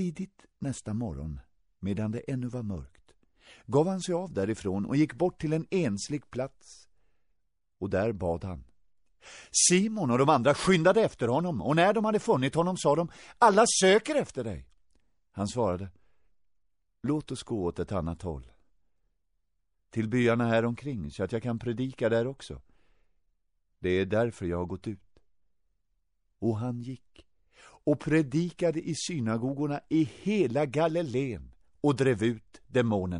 Tidigt nästa morgon, medan det ännu var mörkt, gav han sig av därifrån och gick bort till en enslig plats. Och där bad han. Simon och de andra skyndade efter honom, och när de hade funnit honom sa de, alla söker efter dig. Han svarade, låt oss gå åt ett annat håll. Till byarna här omkring så att jag kan predika där också. Det är därför jag har gått ut. Och han gick och predikade i synagogorna i hela Galileen och drev ut demonen.